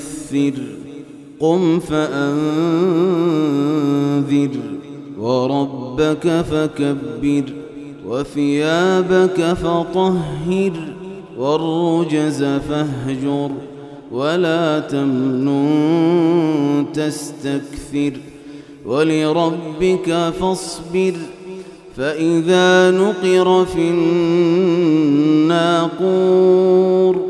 المدثر قم فأنذر. وربك فكبر. وثيابك فطهر. والرجز فاهجر. ولا تمنن تستكثر. ولربك فاصبر. فإذا نقر في الناقور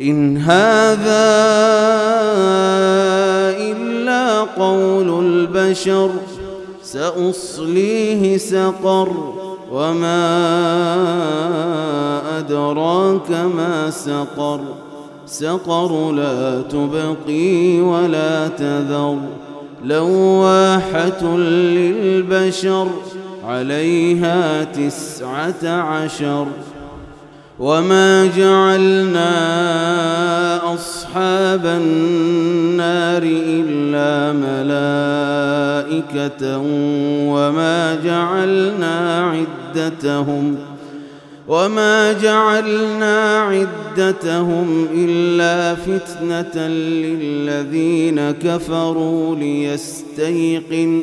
إن هذا إلا قول البشر سأصليه سقر. وما أدراك ما سقر سقر لا تبقي ولا تذر. لواحة للبشر عليها تسعة عشر. وما جعلنا أصحاب النار إلا ملائكة وما جعلنا عدتهم وما جعلنا عدتهم إلا فتنة للذين كفروا ليستيقن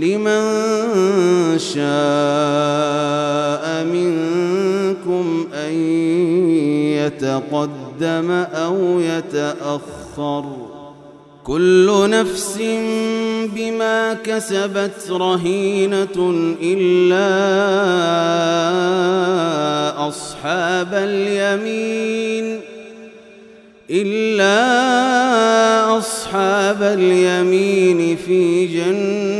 لمن شاء منكم أن يتقدم أو يتأخر كل نفس بما كسبت رهينة إلا أصحاب اليمين إلا أصحاب اليمين في جنات